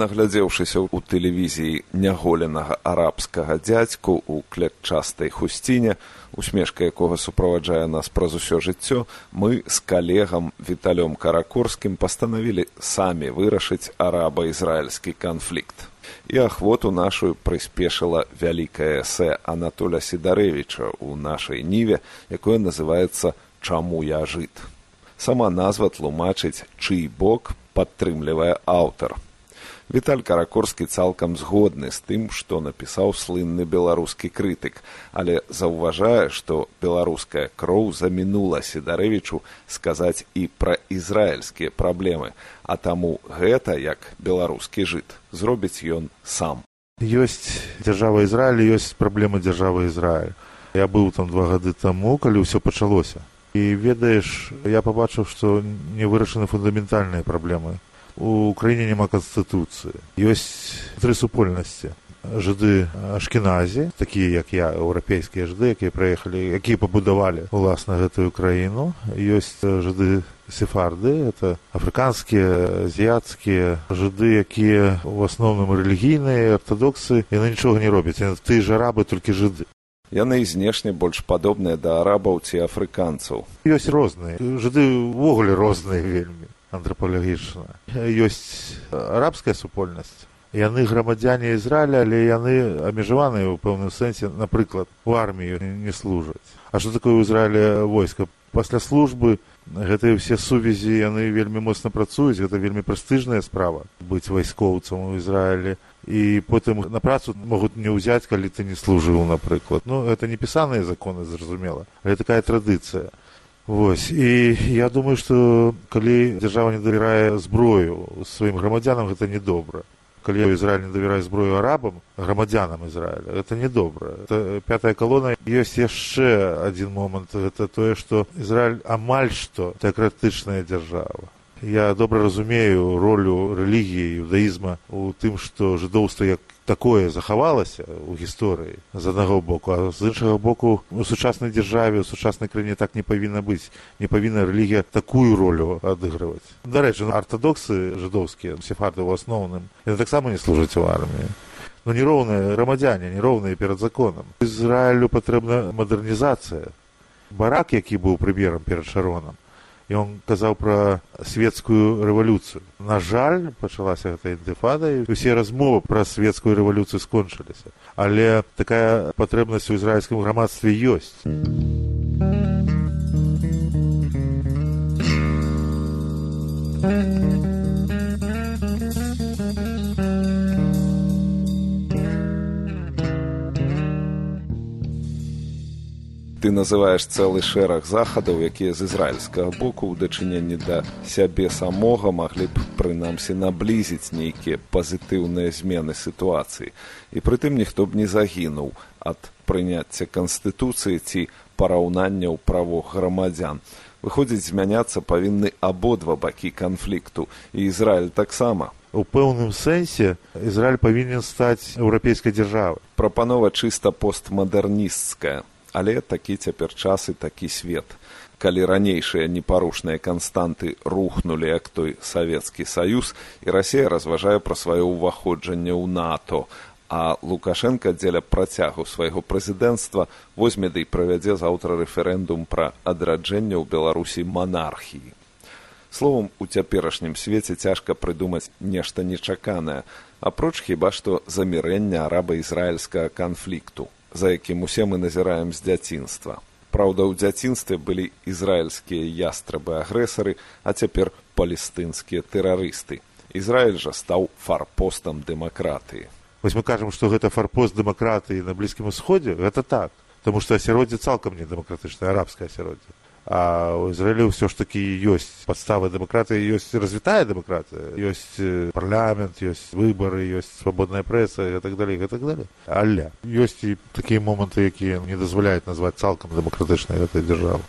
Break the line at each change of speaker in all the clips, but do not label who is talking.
наглядзеўшыся ў тэлевізіі няголенага арабскага дзядзьку ў клетчастай хусціне усмешка якога суправаджае нас праз усё жыццё мы з калегам віталём каракорскім пастанавілі самі вырашыць араба-ізраільскі канфлікт. І ахвоту нашу прыспешыла вялікае эсэ анатоля сідарэвіча ў нашай ніве якое называецца чаму я жыт? Сама назва тлумачыць чый бок падтрымлівае аўтар Віталь каракорскі цалкам згодны з тым, што напісаў слынны беларускі крытык, але заўважае, што беларуская кроў замінула седарэвічу сказаць і пра ізраільскія праблемы, а таму гэта як беларускі жыт зробіць ён сам.
Ёсць дзяржава Ізраіль, ёсць праблемы дзяржавы Ізраіль. Я быў там два гады таму, калі ўсё пачалося. І ведаеш, я пабачыў, што не вырашаны фундаментальныя праблемы у краіне няма канстытуцыі ёсць тры супольнасці жыды ашкеназі такія як я еўрапейскія жыды якія прыехалі якія пабудавалі уласна гэтую краіну ёсць жыды сефарды это афрыканскія азіяцкія жыды якія у асноўным рэлігійныя артадоксы яны нічога не робяць ты ж арабы толькі жыды
яны знешне больш падобныя да арабаў ці афрыканцаў
ёсць розныя жыды ўвогуле розныя вельмі антрапалагічна ёсць арабская супольнасць. Яны грамадзяне ізраіля але яны абмежаваныя ў пэўным сэнсе напрыклад у армію не служаць. А што такое ў ізраіле войска? Пасля службы гэтыя ўсе сувязі яны вельмі моцна працуюць гэта вельмі прэстыжная справа быць вайскоўцам у ізраілі. І потым на працу могуць не ўзяць калі ты не служыў напрыклад. Ну это не пісаныя законы зразумела. Але такая традыцыя Вось. І я думаю, што калі дзяржава не давярае зброю сваім грамадзянам, гэта недобра. Калі Ізраіль не давярае зброю арабам, грамадзянам Ізраіля, гэта недобра. пятая калона ёсць яшчэ адзін момант. Гэта тое, што Ізраіль амаль што тэакратычная дзяржава. Я добра разумею ролю рэлігіі юдаізма у тым, што жыдоўства як такое захавалася ў гісторыі з аднаго боку а з іншага боку у сучаснай дзяржаве у сучаснай краіне так не павінна быць. Не павінна рэлігія такую ролю адыгрываць. Дарэчы артадоксы жыдоўскія сефарды ў асноўным яны таксама не служаць у арміі. Но нероўныя грамадзяне нероўныя перад законам. Ізраілю патрэбна мадэрнізацыя. Барак які быў прыберам перад шаронам ён казаў пра светскую рэвалюцыю на жаль пачалася гэта інтыфада і усе размовы пра светскую рэвалюцыю скончыліся. Але такая патрэбнасць у ізраільскім грамадстве ёсць
ты называеш цэлы шэраг захадаў якія з ізраільскага боку ў дачыненні да сябе самога маглі б прынамсі наблізіць нейкія пазітыўныя змены сітуацыі. І прытым ніхто б не загінуў ад прыняцця канстытуцыі ці параўнанняў правох грамадзян. Выходзіць змяняцца павінны абодва бакі канфлікту. І ізраіль таксама.
У пэўным сэнсе ізраіль павінен стаць еўрапейскай дзяржавы
прапанова чыста постмадэрнісцкая але такі цяпер час і такі свет. Калі ранейшыя непарушныя канстанты рухнулі як той савецкі саюз і расія разважае пра сваё ўваходжанне ў нато. А лукашенко дзеля працягу свайго прэзідэнцтва возьме ды правядзе заўтра рэферэндум пра адраджэнне ў беларусі манархіі. Словом у цяперашнім свеце цяжка прыдумаць нешта нечаканае. Апроч хіба што замірэння араба-ізраільскага канфлікту за якім усе мы назіраем з дзяцінства. Праўда, у дзяцінстве былі ізраільскія ястрабы агрэсары, а цяпер палестынскія тэрарысты. Ізраіль жа стаў фарпостам дэмакратыі.
Вось мы кажам, што гэта фарпост дэмакратыі на блізкім усходзе, гэта так, Таму што асяроддзе цалкам не дэмакратычнае арабскае асяроддзе а ў ізраілі ўсё ж такі ёсць падставы дэмакратыі ёсць развітая дэмакратыя ёсць парламент ёсць выбары ёсць свабодная прэса і так далей так далее. Але ёсць і такія моманты якія не дазваляюць назваць цалкам дэмакратычнай гэтай дзяржавы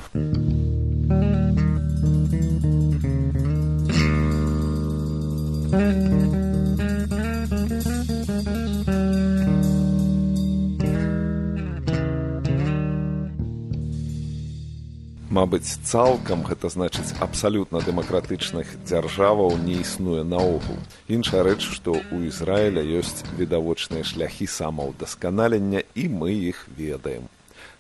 Мабыць, цалкам гэта значыць абсалютна дэмакратычных дзяржаваў не існуе наогул. Іншая рэч, што ў Ізраіля ёсць відавочныя шляхі самаўдасканалення і мы іх ведаем.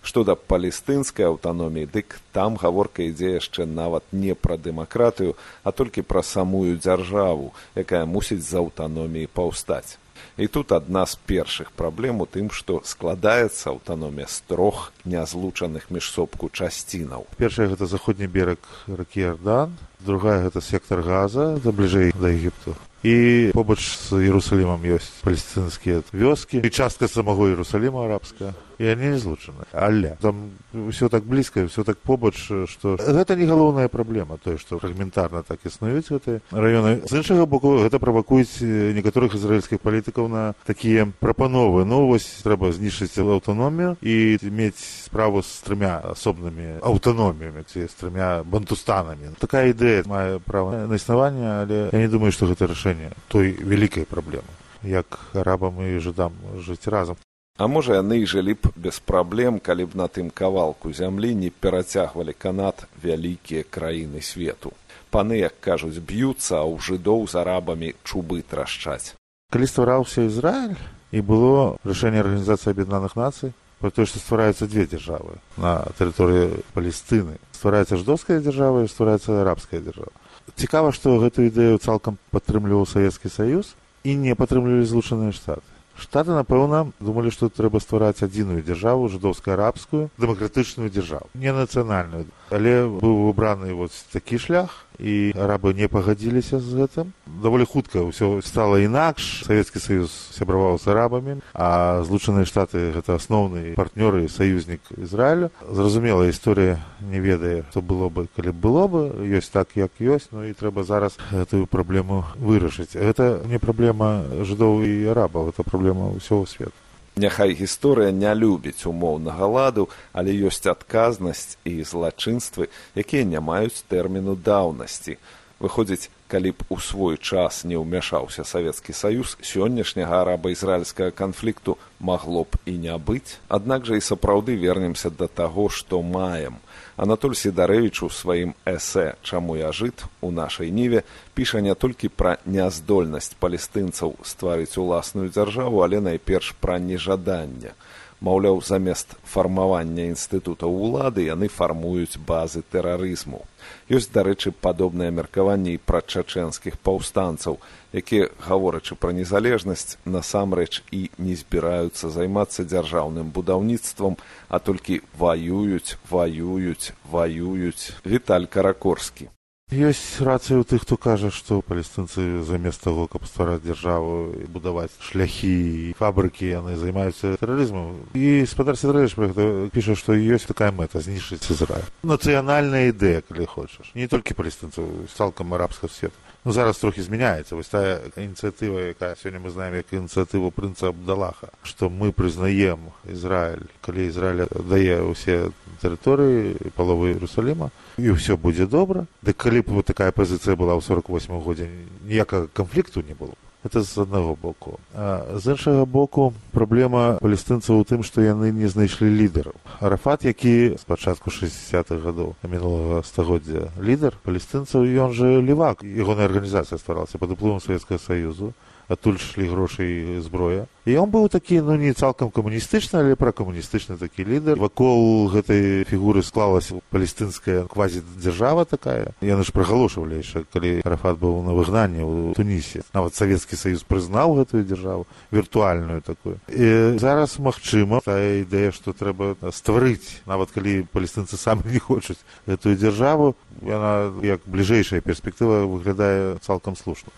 Што да палестынскай аўтаноміі, дык там гаворка ідзе яшчэ нават не пра дэмакратыю, а толькі пра самую дзяржаву, якая мусіць з аўтаноміі паўстаць. І тут адна з першых праблем у тым, што складаецца аўтаномія з трох нязлучаных міжсобку часцінаў.
Першая гэта заходні бераг ракі Ардан, другая гэта сектар газа за бліжэй да Егіпту. І побач з Іерусалімам ёсць палестынскія вёскі і частка самого Іерусаліма арабская і они не злучаны але там все так блізка все так побач што гэта не галоўная праблема тое што фрагментарна так існуюць гэтыя раёны з іншага боку гэта правакуюць некаторых ізраільскіх палітыкаў на такія прапановы ну вось трэба знішчыць аўтаномію і мець справу з трымя асобнымі аўтаноміямі ці з трымя бантустанамі такая ідэя мае права на існаванне але я не думаю што гэта рашэнне той вялікай праблемы як арабам і жыдам жыць разам
А можа, яны і жылі б без праблем, калі б на тым кавалку зямлі не перацягвалі канат вялікія краіны свету. Паны, як кажуць, б'юцца, а ў жыдоў з арабамі чубы трашчаць.
Калі ствараўся Ізраіль і было рашэнне арганізацыі аб'яднаных нацый, пра тое, што ствараюцца дзве дзяржавы на тэрыторыі палістыны. ствараецца ждоўская дзяржава і ствараецца арабская дзяржава. Цікава, што гэтую ідэю цалкам падтрымліваў савецкі саюз і не падтрымлівалі злучаныя штаты. Штаты, напэўна, думалі, што трэба ствараць адзіную дзяржаву жыдоўска-арабскую дэмакратычную дзяржаву, не нацыянальную. Але быў выбраны вот такі шлях і арабы не пагадзіліся з гэтым. Даволі хутка ўсё стала інакш. Савецкі саюз сябраваў з арабамі, а злучаныя штаты гэта асноўны партнёры саюзнік Ізраіля. Зразумела, гісторыя не ведае, што было бы, калі было бы, ёсць так, як ёсць, ну і трэба зараз гэтую праблему вырашыць. Гэта не праблема жыдоў і арабаў, гэта праблема ўсяго свету.
Няхай гісторыя не любіць умоўнага ладу, але ёсць адказнасць і злачынствы, якія не маюць тэрміну даўнасці. Выходзіць, калі б у свой час не ўмяшаўся савецкі саюз сённяшняга араба-ізраільскага канфлікту магло б і не быць. Аднак жа і сапраўды вернемся да таго, што маем. Анатоль Сідарэвіч у сваім эсэ чаму я жыт у нашай ніве піша не толькі пра няздольнасць палестынцаў стварыць уласную дзяржаву, але найперш пра нежаданне. Маўляў, замест фармавання інстытутаў улады яны фармуюць базы тэрарызму. Ёсць, дарэчы, падобныя меркаванні пра чачэнскіх паўстанцаў, якія, гаворачы пра незалежнасць, насамрэч і не збіраюцца займацца дзяржаўным будаўніцтвам, а толькі ваююць, ваююць, ваююць. Віталь Каракорскі.
Ёсць рацыя ў тых, хто кажа, што палестынцы замест таго, каб ствараць дзяржаву і будаваць шляхі фабрыкі, яны займаюцца тэрарызмам. І спадар Сідрэвіч пра гэта піша, што ёсць такая мэта знішчыць Ізраіль. Нацыянальная ідэя, калі хочаш. Не толькі палестынцаў, цалкам арабскага свету. Ну, зараз трохі змяняецца вось тая ініцыятыва якая сёння мы знаем як ініцыятыву прынца абдалаха што мы прызнаем ізраіль калі ізраіль дае ўсе тэрыторыі паловы Іерусаліма і ўсё будзе добра дык калі б вот такая пазіцыя была ў сорок восьм годзе ніякага канфлікту не было это з аднаго боку. А з іншага боку праблема палестынцаў у тым што яны не знайшлі лідараў арафат які з пачатку шестдесятых гадоў мінулага стагоддзя лідар палестынцаў ён жа левак ягоная арганізацыя стваралася пад уплывам савецкага саюзу адтуль шлі грошы і зброя і ён быў такі ну не цалкам камуністычны але пракамуністычны такі лідар вакол гэтай фігуры склалася палестынская квазі дзяржава такая яны ж прагалошвалі яшчэ калі рафат быў на выгнанні ў тунісе нават савецкі саюз прызнаў гэтую дзяржаву віртуальную такую. І зараз магчыма тая ідэя што трэба стварыць нават калі палестынцы самі не хочуць гэтую дзяржаву яна як бліжэйшая перспектыва выглядае цалкам слушна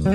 Гэта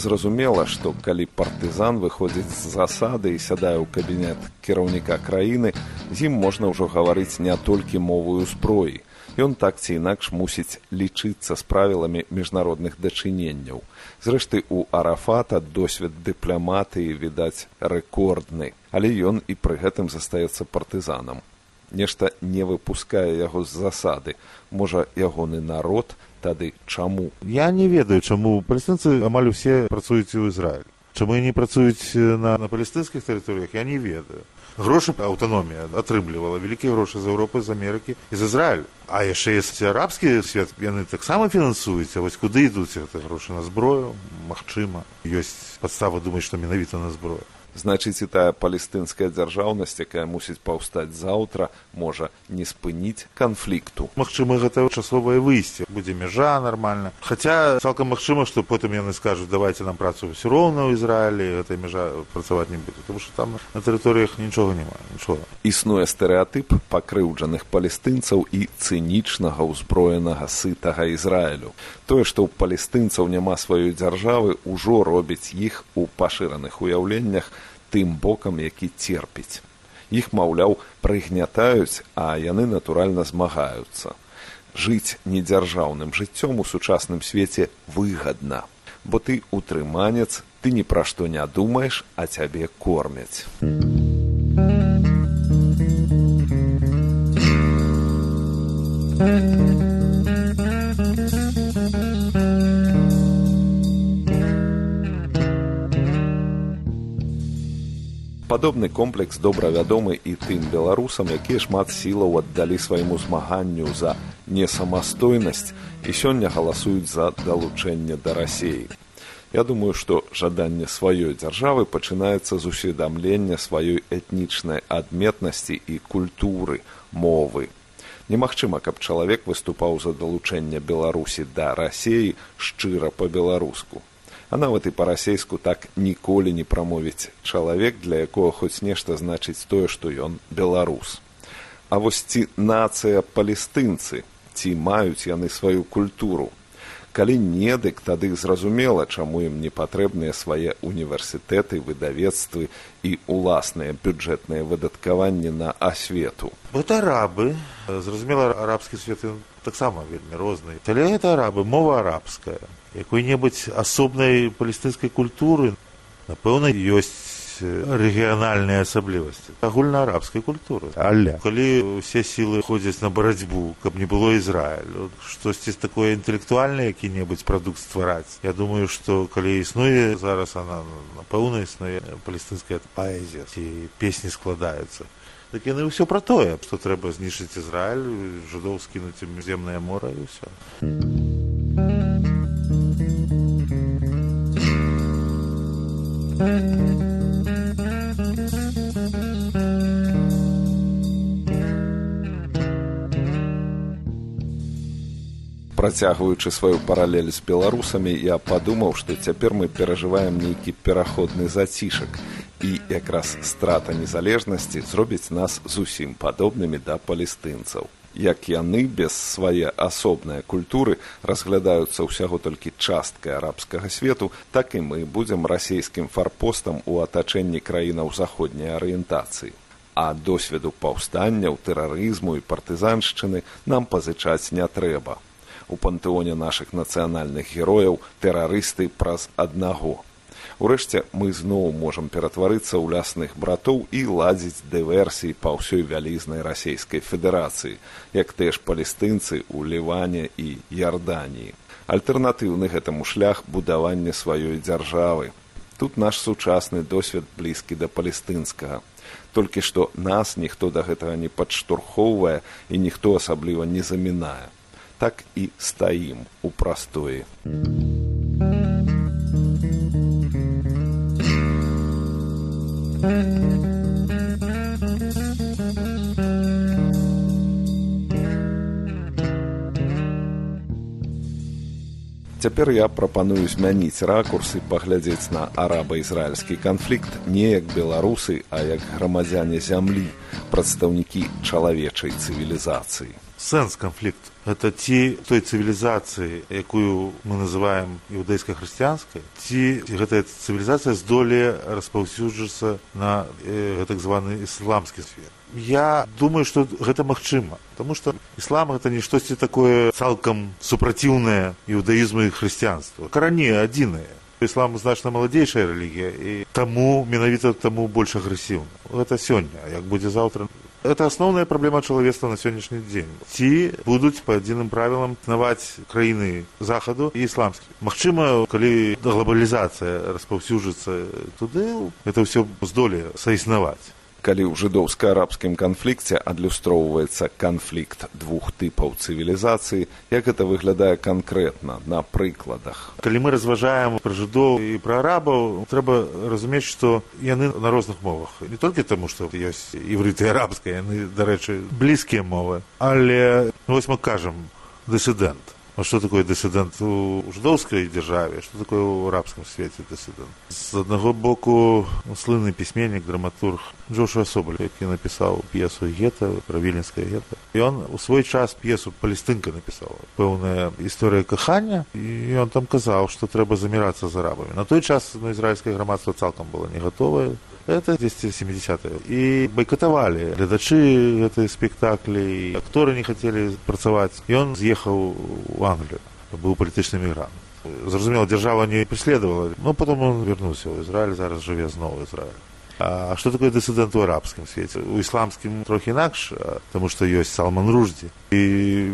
зразумела, што калі партызан выходзіць з засады і сядае ў кабінет кіраўніка краіны, з ім можна ўжо гаварыць не толькі мовую зброі. Ён так ці інакш мусіць лічыцца з правіламі міжнародных дачыненняў. Зрэшты, у Арафата досвед дыпламатыі, відаць, рэкордны, але ён і пры гэтым застаецца партызанам. Нешта не выпускае яго з засады. Можа, ягоны народ тады чаму?
Я не ведаю, чаму палестынцы амаль усе працуюць у Ізраіль. Чаму не працуюць на, на палестынскіх тэрыторыях, я не ведаю грошы аўтаномія атрымлівала вялікія грошы з Еўропы з Амерыкі і з Ізраіль а яшчэ ёсць арабскі свет яны таксама фінансуюць а вось куды ідуць гэты грошы на зброю магчыма ёсць падстава думаць што менавіта на зброю
значыць і тая палестынская дзяржаўнасць якая мусіць паўстаць заўтра можа не спыніць канфлікту.
Магчыма гэта часовае выйсце. Будзе мяжа нармальна хаця цалкам магчыма што потым яны скажуць давайте нам працу ўсё роўна ў ізраілі гэта мяжа працаваць не будзе тому что там на тэрыторыях нічога няма нічога.
Існуе стэеатып пакрыўджаных палестынцаў і цынічнага ўзброенага сытага ізраілю. Тое што ў палестынцаў няма сваёй дзяржавы ўжо робіць іх у пашыраных уяўленнях тым бокам, які церпіць. Іх, маўляў, прыгнятаюць, а яны натуральна змагаюцца. Жыць недзяржаўным жыццём у сучасным свеце выгадна, бо ты утрыманец, ты ні пра што не думаеш, а цябе кормяць. Падобны комплекс добра вядомы і тым беларусам якія шмат сілаў аддалі свайму змаганню за несамастойнасць і сёння галасуюць за далучэнне да рассеі я думаю што жаданне сваёй дзяржавы пачынаецца з усведамлення сваёй этнічнай адметнасці і культуры мовы. Немагчыма каб чалавек выступаў за далучэнне беларусі да рассеі шчыра па-беларуску а нават і па-расейску так ніколі не прамовіць чалавек для якога хоць нешта значыць тое што ён беларус. А вось ці нацыя палестынцы ці маюць яны сваю культуру? Калі не дык тады зразумела чаму ім не патрэбныя свае універсітэты выдавецтвы і уласныя бюджэтныя выдаткаванні на асвету.
Вот арабы. Зразумела арабскі свет таксама вельмі розны. Але это арабы мова арабская якой-небудзь асобнай палестынскай культуры. Напэўна ёсць рэгіянальныя асаблівасці. Агульнаарабскай культуры. Але калі усе сілы ходзяць на барацьбу каб не было ізраілю штосьці такое інтэлектуальна які-небудзь прадукт ствараць я думаю што калі існуе зараз она напэўна існуе палестынская паэзія ці песні складаюцца. Так яны ўсё пра тое што трэба знішчыць ізраіль жудоў скінуць земнае мора і ўсё
Працягваючы сваю паралель з беларусамі, я падумаў, што цяпер мы перажываем нейкі пераходны зацішак і якраз страта незалежнасці зробіць нас зусім падобнымі да палестынцаў як яны без свае асобныя культуры разглядаюцца ўсяго толькі часткай арабскага свету, так і мы будзем расійскім фарпостам у атачэнні краінаў заходняй арыентацыі. А досведу паўстанняў, тэрарызму і партызаншчыны нам пазычаць не трэба. У пантэоне нашых нацыянальных герояў тэрарысты праз аднаго. Урэшце мы зноў можам ператварыцца ў лясных братоў і ладзіць дыверсіі па ўсёй вялізнай расійскай федэрацыі, як тыя ж палестынцы ў ліване і ярданіі. Альтэрнатыўны гэтаму шлях будавання сваёй дзяржавы. Тут наш сучасны досвед блізкі да палестынскага. Толькі што нас ніхто да гэтага не падштурхоўвае і ніхто асабліва не замінае. Так і стаім у прастоі. Цяпер я прапаную змяніць ракурс і паглядзець на араба-ізраільскі канфлікт не як беларусы, а як грамадзяне зямлі, прадстаўнікі чалавечай цывілізацыі.
Сэнс канфлікт это ці той цывілізацыі якую мы называем іўдайска-хрысціянскай ці гэтая цывілізацыя здолее распаўсюджыцца на э, так званы ісламскі свет я думаю что гэта магчыма потому что іслам это не штосьці такое цалкам супраціўнае іудаізму і хрысціянства карані адзіныя. Іслам значна маладзейшая рэлігія і таму менавіта таму больш агрэсіўна гэта сёння як будзе заўтра. Это асноўная праблема чалавецтва на сённяшні дзень. Ці будуць па адзіным правілам наваць краіны захаду і ісламскі Магчыма калі глобалізацыя распаўсюджыцца туды это ўсё здолее саіснаваць
калі ў жыдоўска-арабскім канфлікце адлюстроўваецца канфлікт двух тыпаў цывілізацыі як это выглядае канкрэтна на прыкладах.
Калі мы разважаем пра жыдоў і пра арабаў трэба разумець што яны на розных мовах. Не толькі таму што ёсць іврыты арабская яны дарэчы блізкія мовы. Але ну, вось мы кажам дысідэнт А что такое дысидент у жидовской державе, что такое в арабском свете дысидент? С одного боку, слынный письменник, драматург Джошуа Соболь, который написал пьесу «Гетто», про Вильнинское гетто. И он в свой час пьесу «Палестинка» написал. Полная история кахания. И он там сказал, что треба замираться с арабами. На той час ну, израильское громадство целком было не готовое. Это 270-е. И бойкотовали глядачи этой спектакли, и акторы не хотели працаваць. И он съехал в Англию. Был политичный мигрант. Зразумела, держава не преследовала. Но потом он вернулся в Израиль, зараз живе знову в Израиле. А что такое дисидент у арабскім свеце? У ісламскім трохі інакш, таму што ёсць Салман Руждзі. І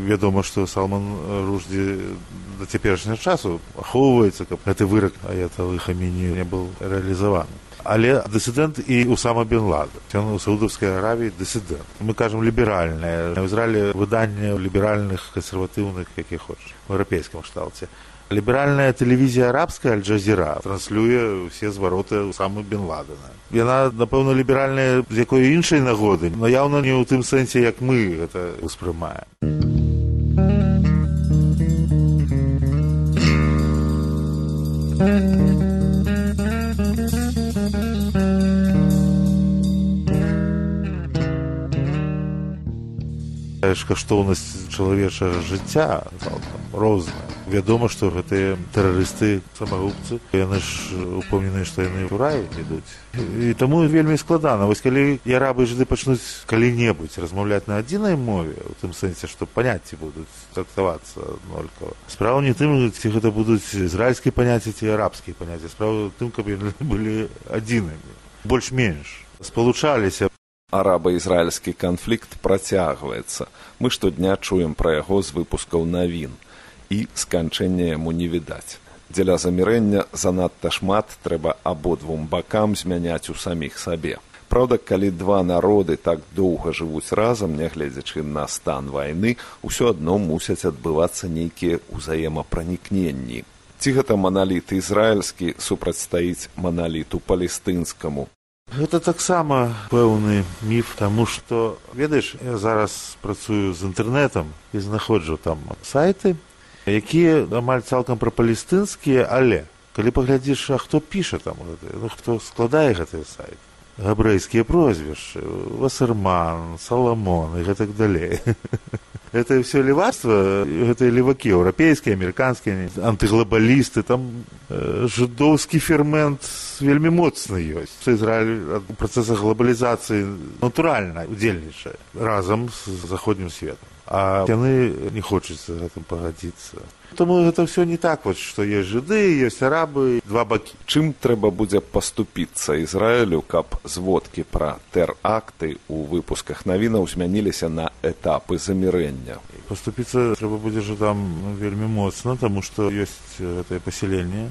вядома, што Салман Руждзі да цяперашняга часу ахоўваецца, каб гэты вырак аяталы Хаміні не быў рэалізаваны але дысідэнт і усама бен лада ён у саудаўскай аравіі дысідэнт мы кажам ліберальнае в ізраілі выданне ліберальных кансерватыўных які хочаш у еўрапейскім шталце ліберальная тэлевізія арабская альджазіра транслюе ўсе звароты самы бен ладана яна напэўна ліберальная з якой іншай нагоды но яўна не ў тым сэнсе як мы гэта ўспрымаем. Каштоўнасць чалавечага жыцця розная вядома што гэтыя тэрарысты самагубцы яны ж упомненыя што яны ў рай ідуць. І таму вельмі складана. Вось калі і арабы жыды пачнуць калі-небудзь размаўляць на адзінай мове у тым сэнсе што паняцці будуць трактавацца нолькава справа не тым ці гэта будуць ізраільскія паняцці ці арабскія паняцці. Справа тым каб былі адзінымі. Больш-менш спалучаліся.
Араба-ізраільскі канфлікт працягваецца. Мы штодня чуем пра яго з выпускаў навін і сканчэння яму не відаць. Дзеля замірэння занадта шмат трэба абодвум бакам змяняць у саміх сабе. Праўда, калі два народы так доўга жывуць разам, нягледзячы на стан вайны, усё адно мусяць адбывацца нейкія ўзаемапранікненні. Ці гэта маналіт ізраільскі супрацьстаіць маналіту палестынскаму,
Гэта таксама пэўны міф, таму што ведаеш, я зараз працую з інтэрнетам і знаходжу там сайты, якія амаль цалкам пра палестынскія, але калі паглядзіш, а хто піша там ну, хто складае гэты сайт габрэйскія прозвішчы васырман саламон і гэтак далей. Это все левацтва гэтыя левакі еўрапейскія амерыканскія антыглобалісты там э, жыдоўскі фермент вельмі моцны ёсць. Ізраиль працэса глобалізацыі натуральна удзельнічае разам з заходнім светом а яны не хочуць з гэтым пагадзіцца. Таму гэта ўсё не так вось што ёсць жыды ёсць арабы два бакі.
Чым трэба будзе паступіцца ізраілю каб зводкі пра тэракты у выпусках навінаў змяніліся на этапы замірэння?
Паступіцца трэба будзе ж там вельмі моцна таму што ёсць гэтае пасяленне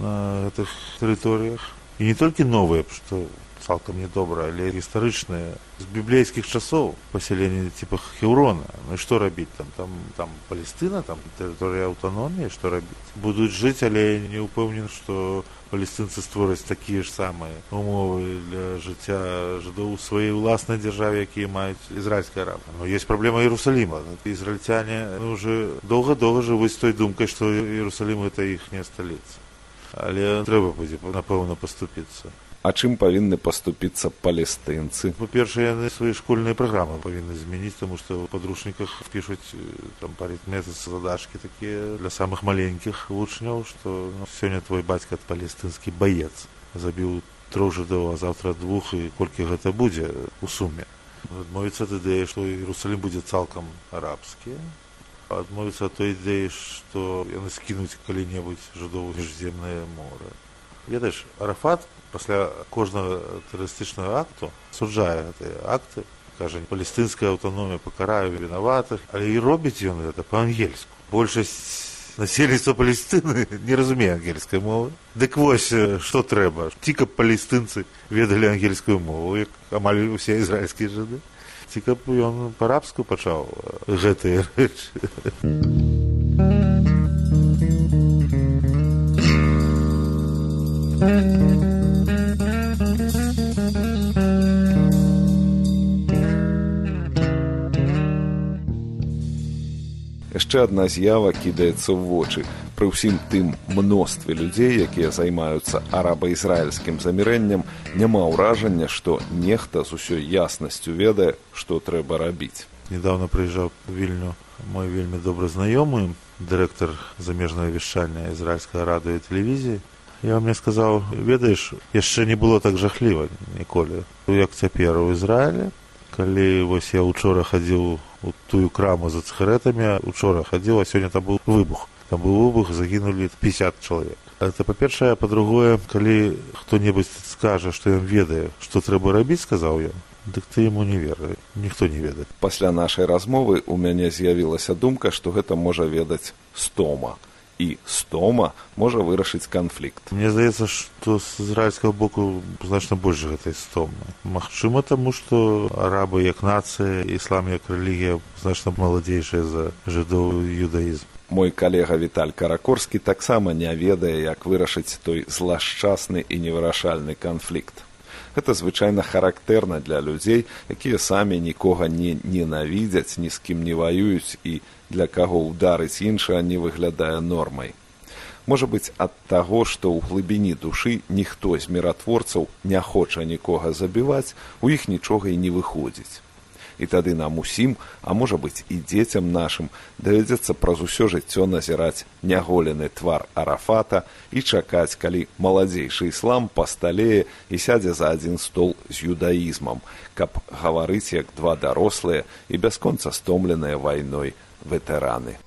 на гэтых тэрыторыях. І не толькі новыя што цалкам недобра але гістарычныя з біблейскіх часоў пасяленне типа хеўрона ну што рабіць там? Там там палестына там тэрыторыя аўтаноміі што рабіць будуць жыць але не ўпэўнен што палестынцы створаць такія ж самыя умовы для жыцця жыдоў сваёй уласнай дзяржаве якія маюць ізраильская раба но есть праблема іерусаліма ізраильцяне ну, уже доўга доўга жывуць той думкай што іерусалім это іхняя сталіца але трэба будзе напэўна паступіцца
А чым павінны паступіцца палестынцы
па-першае яны свае школьныя праграмы павінны змяніць таму што ў падручніках пішуць там парітметы задачкі такія для самых маленькіх вучняў што ну, сёння твой бацька палестынскі баец забіў трох жыдоў а заўтра двух і колькі гэта будзе у суме адмовіцца ад ідэі што іерусалім будзе цалкам арабскі адмовіцца ад той ідэі што яны скінуць калі-небудзь жудову міжземнае мора ведаеш арафат пасля кожнага тэрарыстычнага акту суджае гэтыя акты кажа палестынская аўтаномія пакараю вінаватых але і робіць ён гэта па-ангельску. Большасць насельніцтва палестыны не разумее ангельскай мовы. Дык вось што трэба? Ці каб палестынцы ведалі ангельскую мову як амаль усе ізраільскія жыды? Ці каб ён па-рабску пачаў гэтыя рэчы
яшчэ адна з'ява кідаецца ў вочы. Пры ўсім тым мностве людзей якія займаюцца араба-ізраільскім замірэннем няма ўражання што нехта з усёй яснасцю ведае што трэба рабіць.
Недавно прыязджаў вільню мой вельмі добры знаёмы дырэктар замежнага вяшчання ізраільскага радыё тэлевізіі я мне сказаў ведаеш яшчэ не было так жахліва ніколі як цяпер у ізраілі калі вось я учора хадзіў у тую краму за цхарэтамі учора хадзіў а сёння там быў выбух. Там быў выбух загінулі 50 чалавек. Это па-першае па-другое калі хто-небудзь скажа што ён ведае што трэба рабіць сказаў ён дык ты яму не веры ніхто не ведае.
Пасля нашай размовы у мяне з'явілася думка што гэта можа ведаць стома і стома можа вырашыць канфлікт
мне здаецца што з ізраільскага боку значна больш гэтай стомы магчыма таму што арабы як нацыя іслам як рэлігія значна маладзейшая за жыдоў юдаізм
мой калега віталь каракорскі таксама не ведае як вырашыць той злашчасны і невырашальны канфлікт гэта звычайна характэрна для людзей якія самі нікога не ненавідзяць ні з кім не ваююць і для каго ўдарыць іншае не выглядае нормай. Можа быць ад таго, што ў глыбіні душы ніхто з міратворцаў не хоча нікога забіваць, у іх нічога і не выходзіць. І тады нам усім, а можа быць і дзецям нашым давядзецца праз усё жыццё назіраць няголены твар арафата і чакаць, калі маладзейшы іслам пасталее і сядзе за адзін стол з юдаізмам, каб гаварыць як два дарослыя і бясконца стомленыя вайной ветераны.